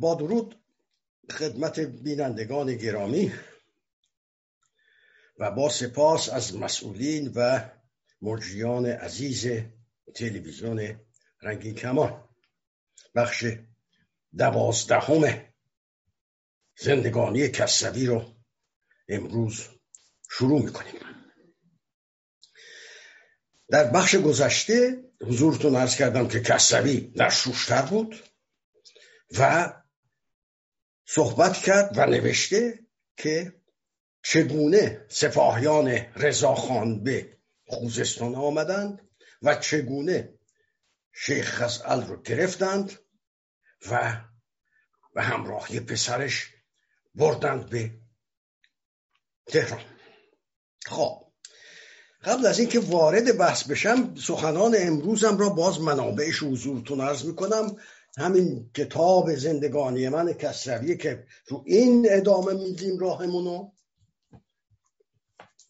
با درود خدمت بینندگان گرامی و با سپاس از مسئولین و مرجیان عزیز تلویزیون رنگین کمان. بخش دوازدهم زندگانی کسوی رو امروز شروع می‌کنیم. در بخش گذشته حضورتون ارز کردم که کسوی در شوشتر بود و صحبت کرد و نوشته که چگونه سپاهیان رضاخان به خوزستان آمدند و چگونه شیخ خزعل رو گرفتند و به همراهی پسرش بردند به تهران. خب قبل از اینکه وارد بحث بشم سخنان امروزم را باز منابعش حضورتون عرض می‌کنم. همین کتاب زندگانی من کسروی که رو این ادامه میدیم راهمونو.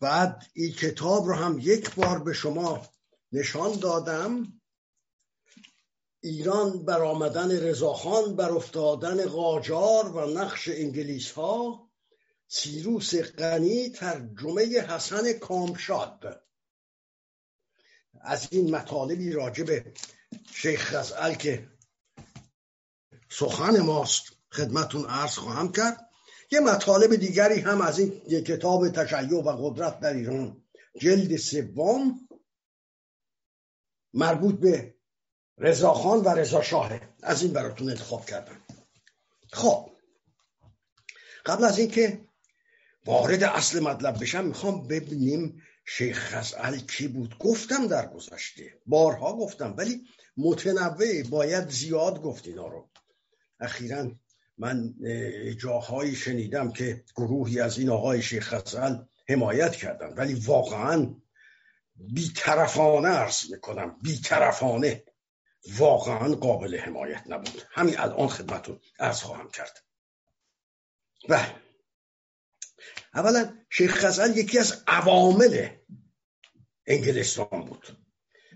بعد این کتاب رو هم یک بار به شما نشان دادم. ایران بر آمدن رضاخان بر افتادن قاجار و نقش انگلیس ها سیروس غنی ترجمه حسن کامشاد. از این مطالبی راجع به شیخ خزعل که سخن ماست خدمتون عرض خواهم کرد. یه مطالب دیگری هم از این کتاب تشیع و قدرت در ایران. جلد سوم مربوط به رضاخان و رضا شاهه. از این براتون انتخاب کردم. خب قبل از اینکه وارد اصل مطلب بشم می‌خوام ببینیم شیخ خزعل کی بود. گفتم در گذشته. بارها گفتم ولی متنوع باید زیاد گفت اینا رو. اخیرا من جاهایی شنیدم که گروهی از این آقای شیخ خزعل حمایت کردن ولی واقعا بیطرفانه ارز می‌کنم بیطرفانه. واقعا قابل حمایت نبود. همین الان خدمتون ارز خواهم کرد. بله. اولا شیخ خزعل یکی از عوامل انگلستان بود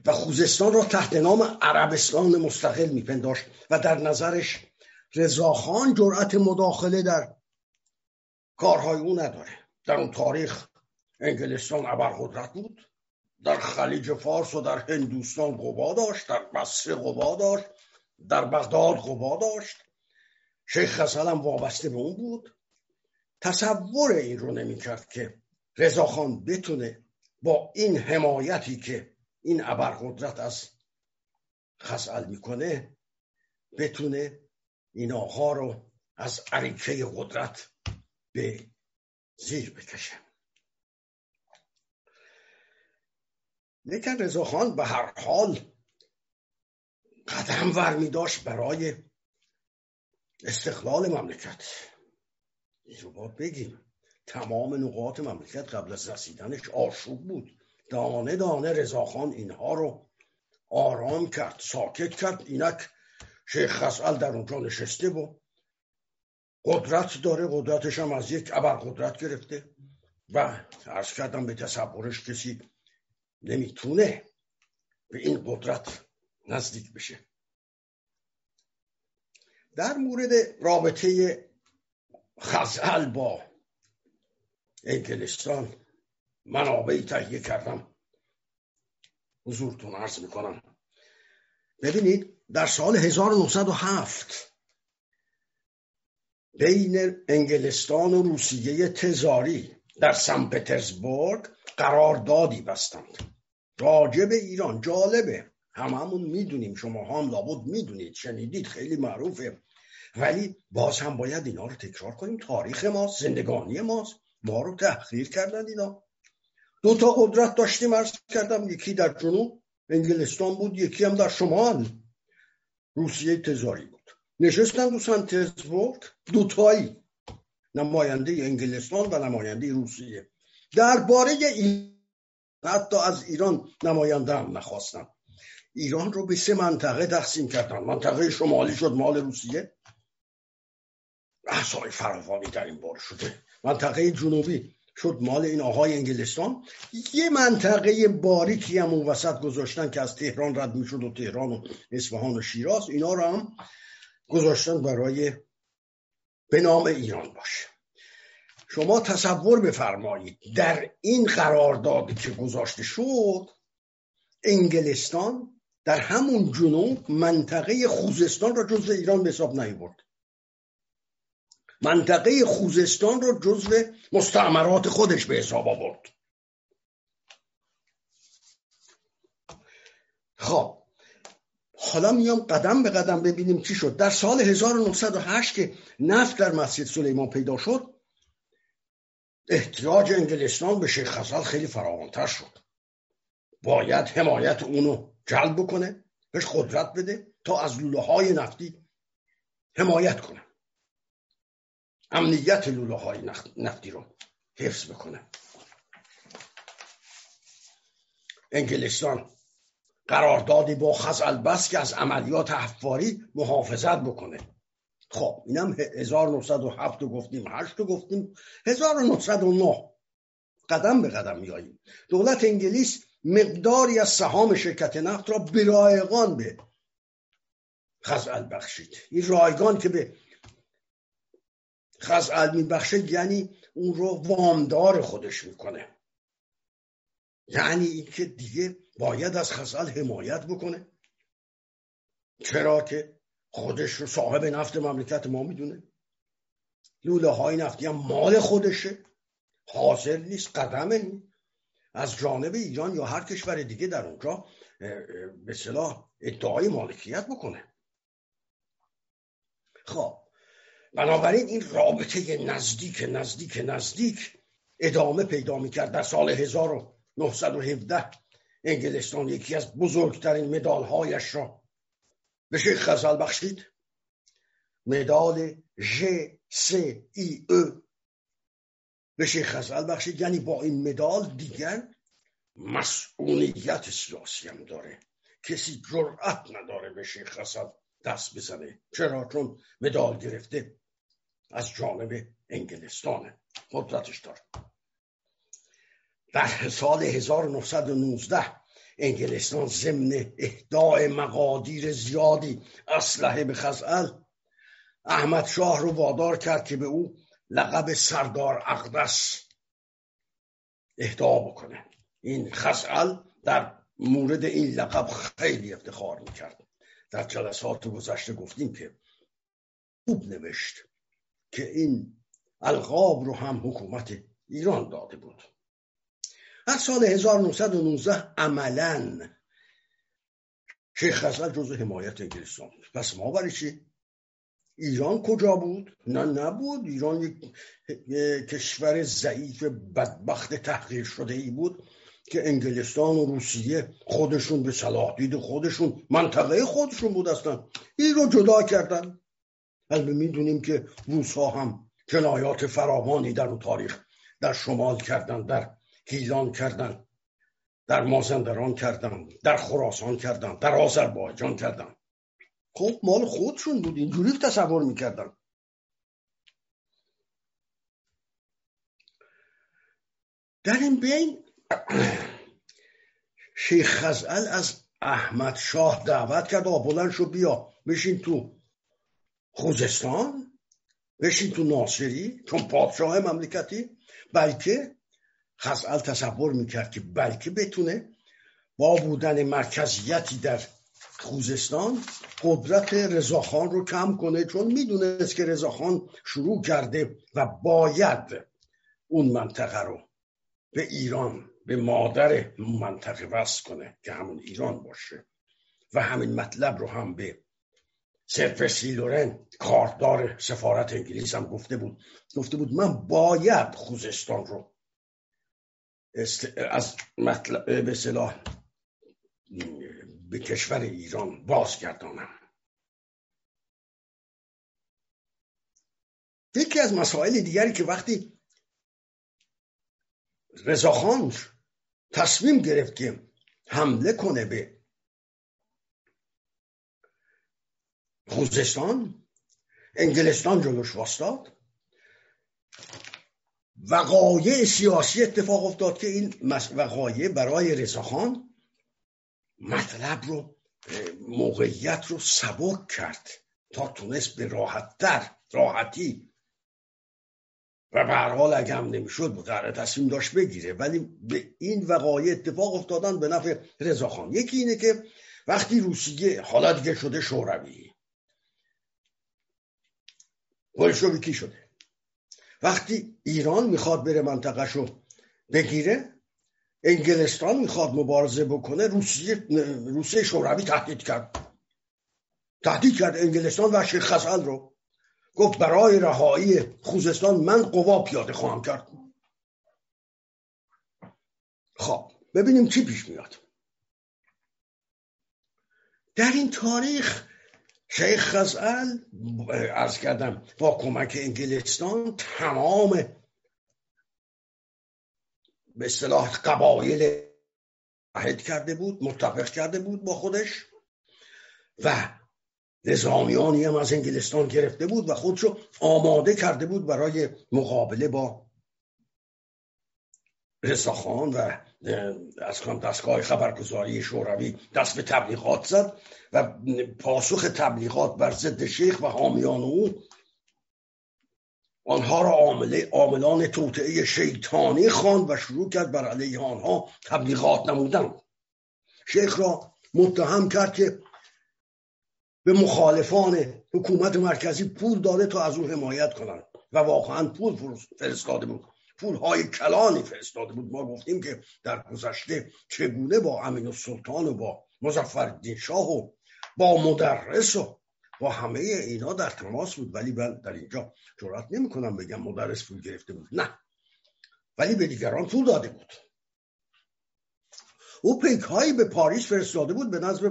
و خوزستان را تحت نام عربستان مستقل میپنداشت و در نظرش رضاخان جرأت مداخله در کارهای او نداره. در اون تاریخ انگلستان ابرقدرت بود در خلیج فارس و در هندوستان قوا داشت در بصره قوا داشت در بغداد قوا داشت. شیخ هم وابسته به اون بود. تصور این رو نمی‌کرد که رضاخان بتونه با این حمایتی که این ابرقدرت از خسال می‌کنه بتونه این آقا رو از عریکه قدرت به زیر بکشه. لیکن رضاخان به هر حال قدم ور می داشت برای استقلال مملکت. این رو باید بگیم. تمام نقاط مملکت قبل از رسیدنش آشوب بود. دانه دانه رضاخان اینها رو آرام کرد ساکت کرد. اینک شیخ خسال در اونجا نشسته و قدرت داره قدرتش هم از یک ابر قدرت گرفته و عرض کردم به تصورش کسی نمی‌تونه به این قدرت نزدیک بشه. در مورد رابطه خزعل با انگلستان منابعی تهیه کردم. حضورتون عرض می‌کنم. ببینید در سال 1907 بین انگلستان و روسیه تزاری در سن پترزبورگ قراردادی بستند. راجع به ایران جالبه. هممون می‌دونیم شما هم لابد می‌دونید شنیدید خیلی معروفه. ولی باز هم باید اینا رو تکرار کنیم. تاریخ ماست زندگانی ماست. ما رو تحقیر کردن اینا. دو تا قدرت داشتیم ارز کردم. یکی در جنوب انگلستان بود یکی هم در شمال. روسیه تزاری بود. نشستن دو سنتزبورگ دوتایی نماینده انگلستان و نماینده روسیه. درباره این حتی از ایران نماینده هم نخواستن ایران رو به سه منطقه تقسیم کردن منطقه شمالی شد مال روسیه. بحث فراوانی در این بار شده. منطقه جنوبی. شد مال این آقای انگلستان. یه منطقه باریکی هم اون وسط گذاشتن که از تهران رد می‌شد و تهران و اصفهان و شیراز اینا رو هم گذاشتن برای به نام ایران باشه. شما تصور بفرمایید در این قراردادی که گذاشته شد انگلستان در همون جنوب منطقه خوزستان را جزو ایران به حساب نیورد. منطقه خوزستان را جزو مستعمرات خودش به حساب آورد. خب حالا میام قدم به قدم ببینیم چی شد. در سال 1908 که نفت در مسجد سلیمان پیدا شد احتیاج انگلستان به شیخ خزال خیلی فراوانتر شد. باید حمایت اونو جلب بکنه بهش قدرت بده تا از لوله های نفتی حمایت کنه. امنیت لوله های نفتی رو حفظ بکنه. انگلستان قراردادی با خزل بس که از عملیات حفاری محافظت بکنه. خب اینم 1907 رو گفتیم 8 رو گفتیم 1909 قدم به قدم میاییم دولت انگلیس مقداری از سهام شرکت نفت را برایگان به خزعل بخشید این رایگان که به خزعل میبخشه یعنی اون رو وامدار خودش می‌کنه. یعنی اینکه دیگه باید از خزعل حمایت بکنه. چرا که خودش رو صاحب نفت مملکت ما می‌دونه. لوله های نفتی هم مال خودشه. حاضر نیست قدمه از جانب ایران یا هر کشور دیگه در اونجا به صلاح ادعای مالکیت بکنه. خب بنابراین این رابطه نزدیک نزدیک نزدیک ادامه پیدا می‌کرد در سال 1917 انگلستان یکی از بزرگترین مدالهایش را به شیخ خزل بخشید. مدال ژ س ای او به شیخ خزل بخشید. یعنی با این مدال دیگر مسئولیت سیاسی هم داره. کسی جرأت نداره به شیخ خزل دست بزنه. چرا؟ چون مدال گرفته. از جانب انگلستانه قدرتش داره. در سال 1919 انگلستان ضمن اهداع مقادیر زیادی اسلحه به خزعل احمد شاه رو وادار کرد که به او لقب سردار اقدس اهدا بکنه. این خزعل در مورد این لقب خیلی افتخار می‌کرد. در جلسات گذشته گفتیم که خوب نوشت. که این القاب رو هم حکومت ایران داده بود. از سال 1919 عملا شیخ خزل جزو حمایت انگلستان بود. پس ما برای چی؟ ایران کجا بود؟ نه نبود. ایران یک کشور ضعیف بدبخت تحقیر شده ای بود که انگلستان و روسیه خودشون به صلاح دید خودشون منطقه خودشون بود اصلا. این رو جدا کردن. البته می‌دونیم که روس ها هم جنایات فراوانی در اون تاریخ در شمال کردن در هیلان کردن در مازندران کردن در خراسان کردن در آذربایجان کردن. خب مال خودشون بود اینجوری تصور می‌کردن در این بین شیخ خزعل از احمد شاه دعوت کرد آ بلند شو بیا بشین تو خوزستان بشین تو ناصری چون پادشاه مملکتی بلکه خزعل تصور می‌کرد که بلکه بتونه با بودن مرکزیتی در خوزستان قدرت رضاخان رو کم کنه چون می‌دونست که رضاخان شروع کرده و باید اون منطقه رو به ایران به مادر منطقه وصل کنه که همون ایران باشه. و همین مطلب رو هم به سرپرسی لورن کاردار سفارت انگلیس هم گفته بود. گفته بود من باید خوزستان رو از مطلب به صلاح به کشور ایران بازگردانم. یکی از مسائل دیگری که وقتی رضاخان تصمیم گرفت که حمله کنه به خوزستان انگلستان جلوش واستاد. وقایع سیاسی اتفاق افتاد که این وقایع برای رضاخان مطلب رو موقعیت رو سبک کرد تا تونست به راحتتر راحتی. و به هر اگه هم نمی‌شد قرار تصمیم داشت بگیره. ولی به این وقایع اتفاق افتادن به نفع رضاخان یکی اینه که وقتی روسیه حالا دیگه شده شوروی بلشویکی شده وقتی ایران می‌خواد بره منطقهشو بگیره انگلستان می‌خواد مبارزه بکنه روسیه روسیه شوروی تهدید کرد. تهدید کرد انگلستان و شیخ رو. گفت برای رهایی خوزستان من قوا پیاده خواهم کرد. خب ببینیم چی پیش میاد. در این تاریخ شیخ خزعل. ارز کردم با کمک انگلستان تمام به اصطلاح قبایل عهد کرده بود متفق کرده بود با خودش و نظامیانی هم از انگلستان گرفته بود و خودشو آماده کرده بود برای مقابله با رساخان و از دستگاه خبرگزاری شوروی دست به تبلیغات زد و پاسخ تبلیغات بر ضد شیخ و حامیان او آنها را عامله عاملان توطعه شیطانی خواند و شروع کرد بر علیه آنها تبلیغات نمودن. شیخ را متهم کرد که به مخالفان حکومت مرکزی پول داده تا از او حمایت کنند و واقعا پول فرستاده بود. پول های کلانی فرستاده بود. ما گفتیم که در گذشته چگونه با امین السلطان و با مزفر شاه و با مدرس و با همه اینا در تماس بود. ولی من در اینجا جرات نمی کنم بگم مدرس پول گرفته بود. نه. ولی به دیگران پول داده بود. او پیک هایی به پاریس فرستاده بود. به نظر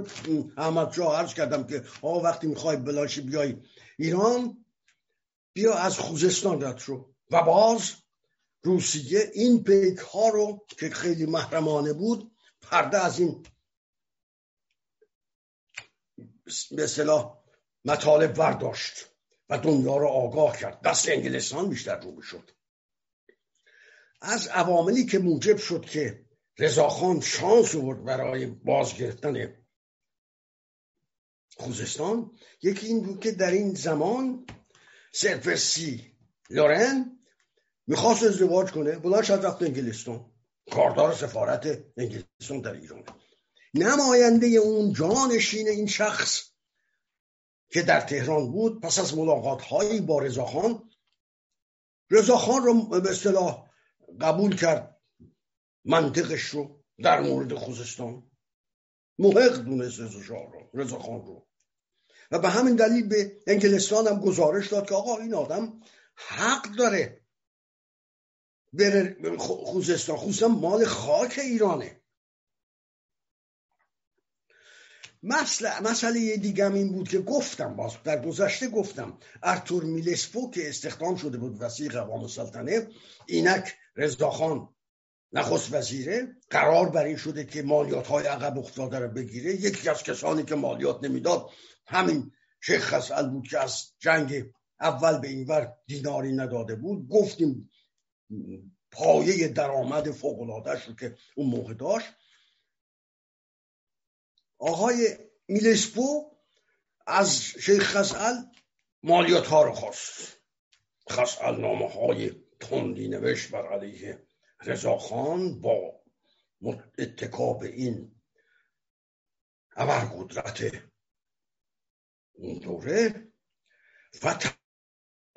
احمد شاه عرض کردم که آقا وقتی می‌خوای بلاشی بیای ایران بیا از خوزستان رد شو. و باز روسیه این پیک ها رو که خیلی محرمانه بود پرده از این به صلاح مطالب ورداشت و دنیا رو آگاه کرد. دست انگلستان بیشتر رو شد. از عواملی که موجب شد که رضاخان شانس آورد برای باز گرفتن خوزستان یکی این بود که در این زمان سرپرسی لورن می‌خواست ازدواج کنه بلند شد رفت انگلستان. کاردار سفارت انگلستان در ایران. نماینده اون جانشین این شخص که در تهران بود پس از ملاقات هایی با رضاخان رضاخان رو به اصطلاح قبول کرد منطقش رو در مورد خوزستان. محق دونست رضا خان رو. و به همین دلیل به انگلستان هم گزارش داد که آقا این آدم حق داره بره خوزستان. خوزستان مال خاک ایرانه. مسئله, مسئله دیگه این بود که گفتم باز در گذشته گفتم ارتور میلسپو که استخدام شده بود وسیع قوام سلطنه اینک رضاخان نخست وزیره قرار بر این شده که مالیات های عقب افتاده رو بگیره. یکی از کسانی که مالیات نمی‌داد همین شیخ خسال بود که از جنگ اول به اینور دیناری نداده بود. گفتیم پایه درآمد فوق رو که اون موقع داشت. آقای میلسپو از شیخ خسال مالیات ها رو خواست. خسال نامه های تندی نوشت بر علیه رضاخان با اتکا به این قدرت اون دوره. و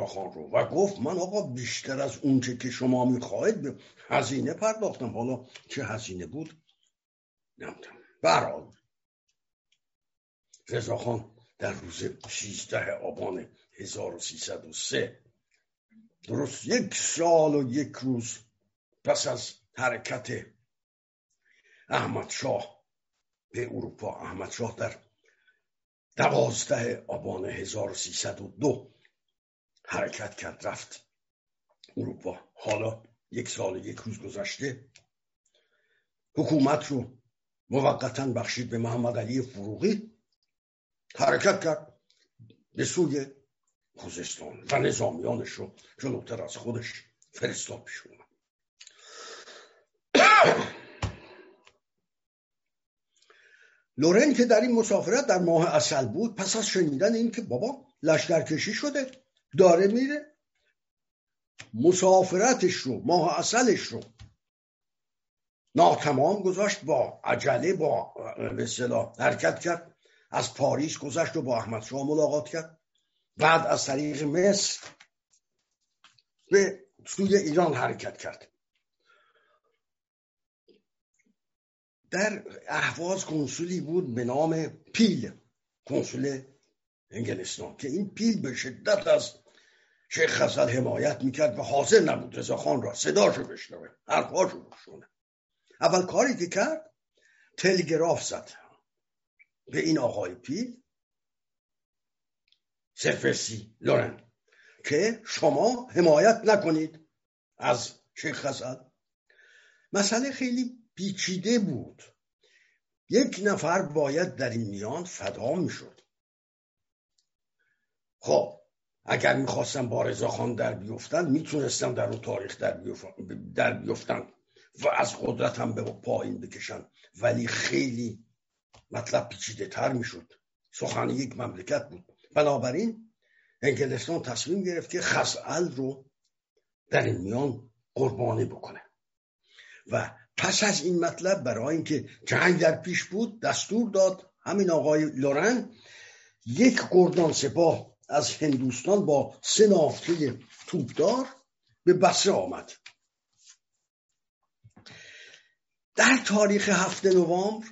خان رو و گفت من آقا بیشتر از اونچه که شما می‌خواهید به هزینه پرداختم. حالا چه هزینه بود؟ نمی‌دونم. برحال رضاخان در روز 16 آبان 1303 درست یک سال و یک روز پس از حرکت احمد شاه به اروپا احمد شاه در دوازده آبان 1302 حرکت کرد رفت اروپا. حالا یک سال یک روز گذشته. حکومت رو موقتا بخشید به محمد علی فروغی. حرکت کرد به سوی خوزستان و نظامیانش رو جلوتر از خودش فرستاد پیشون لورن که در این مسافرت در ماه اصل بود پس از شنیدن این که بابا لشکرکشی شده داره میره. مسافرتش رو ماه اصلش رو ناتمام گذاشت با عجله با به حرکت کرد. از پاریس گذشت و با احمد شاه ملاقات کرد. بعد از طریق مصر به سوی ایران حرکت کرد. در احواز کنسولی بود به نام پیل کنسول انگلستان که این پیل به شدت از شیخ خزل حمایت می‌کرد و حاضر نبود رضاخان را صداشو بشنوه حرفاشو بشنوه اول کاری که کرد تلگراف زد به این آقای پیل سرفرسی لورن که شما حمایت نکنید از شیخ خزل مسئله خیلی پیچیده بود. یک نفر باید در این میان فدا می‌شد. خب اگر می‌خواستم با رضا خان در بیفتن می‌تونستم در اون تاریخ در, در بیفتن و از قدرتم به پایین بکشن. ولی خیلی مطلب پیچیده تر می‌شد. سخن یک مملکت بود. بنابراین انگلستان تصمیم گرفت که خسعل رو در این میان قربانی بکنه. و پس از این مطلب برای اینکه جنگ در پیش بود دستور داد همین آقای لورن یک گردان سپاه از هندوستان با سه نافته توپدار به بسره آمد. در تاریخ هفته نوامبر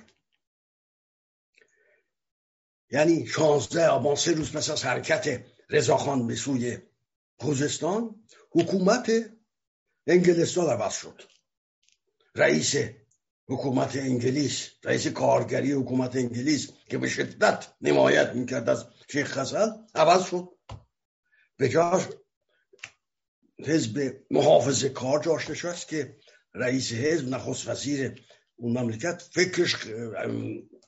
یعنی شانزده آبان سه روز پس از حرکت رضاخان به سوی خوزستان حکومت انگلستان عوض شد. رئیس حکومت انگلیس رئیس کارگری حکومت انگلیس که به شدت نمایت می‌کرد از شیخ خزل عوض شد. به جاش حزب محافظ کار جاش نشست که رئیس حزب نخست وزیر اون مملکت فکرش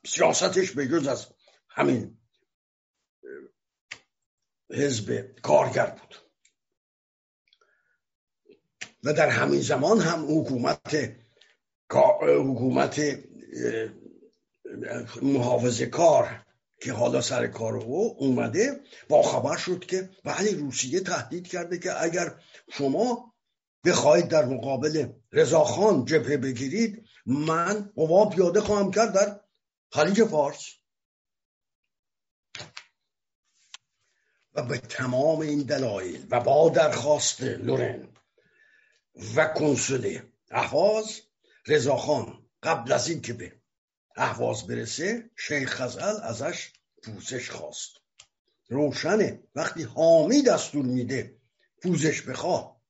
سیاستش به جز از همین حزب کارگر بود. و در همین زمان هم حکومت حکومت محافظه کار که حالا سر کار او اومده با خبر شد که بله روسیه تهدید کرده که اگر شما بخواهید در مقابل رضاخان جبهه بگیرید من قوا پیاده خواهم کرد در خلیج فارس. و به تمام این دلایل و با درخواست لورن و کنسول احواز رضاخان قبل از اینکه به احواز برسه شیخ خزل ازش پوزش خواست. روشنه وقتی حامی دستور میده پوزش بخواه.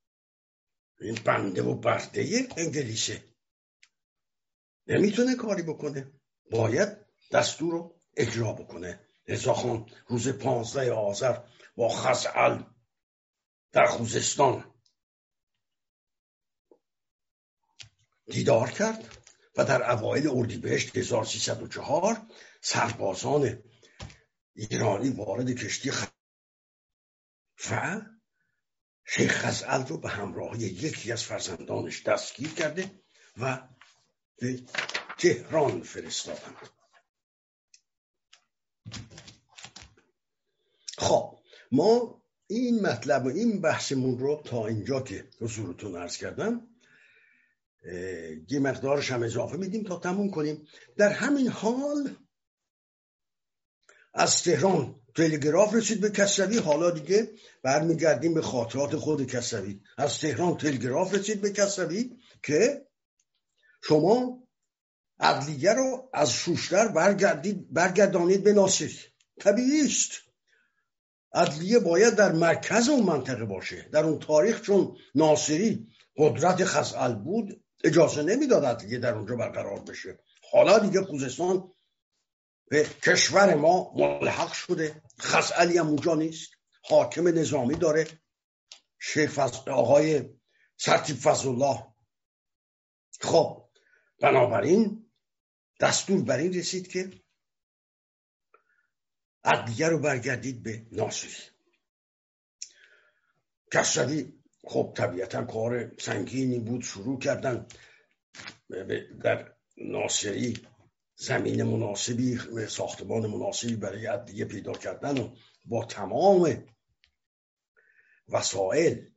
این بنده و برده انگلیسه. نمی‌تونه کاری بکنه. باید دستور رو اجرا بکنه. رضاخان روز پانزده آذر با خزعل در خوزستان. دیدار کرد. و در اوایل اردیبهشت 1304 سربازان ایرانی وارد کشتی خ... و شیخ خزعل رو به همراه یکی از فرزندانش دستگیر کرده و به تهران فرستادند. خب ما این مطلب و این بحثمون رو تا اینجا که حضورتون عرض کردم یه مقدارش هم اضافه میدیم تا تموم کنیم. در همین حال از تهران تلگراف رسید به کسوی حالا دیگه برمیگردیم به خاطرات خود کسوی از تهران تلگراف رسید به کسوی که شما عدلیه رو از شوشتر برگردید برگردانید به ناصری طبیعی است. عدلیه باید در مرکز اون منطقه باشه. در اون تاریخ چون ناصری قدرت خزعل بود اجازه نمی‌داد دیگه در اونجا برقرار بشه. حالا دیگه خوزستان به کشور ما ملحق شده. خزعلی هم اونجا نیست. حاکم نظامی داره. شیخ آقای سرتیب فضل الله خب بنابراین دستور بر این رسید که عدلیه رو برگردید به ناصری. کسروی خب طبیعتا کار سنگینی بود شروع کردن در ناصری زمین مناسبی ساختمان مناسبی برای عدلیه پیدا کردن و با تمام وسایل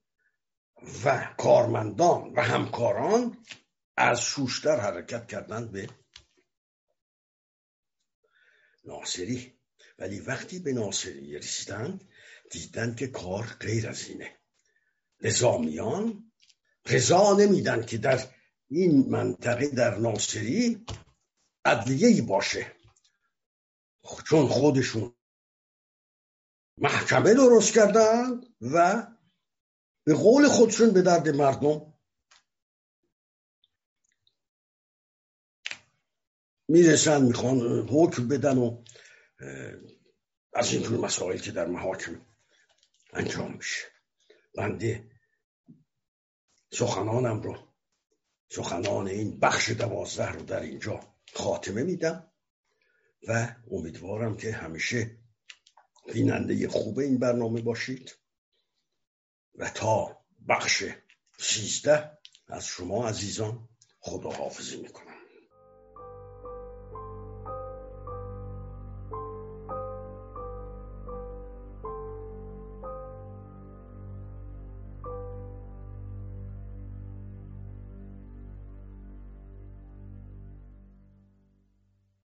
و کارمندان و همکاران از شوشتر حرکت کردند به ناصری. ولی وقتی به ناصری رسیدند دیدن که کار غیر از اینه. نظامیان رضا نمیدن که در این منطقه در ناصری ادلیه باشه. چون خودشون محکمه درست کردن و به قول خودشون به درد مردم می‌رسن می‌خوان حکم بدن و از این جور مسائل که در محاکم انجام میشه. بنده سخنانم رو سخنان این بخش دوازده رو در اینجا خاتمه میدم و امیدوارم که همیشه بیننده خوب این برنامه باشید و تا بخش سیزده از شما عزیزان خداحافظی می‌کنم.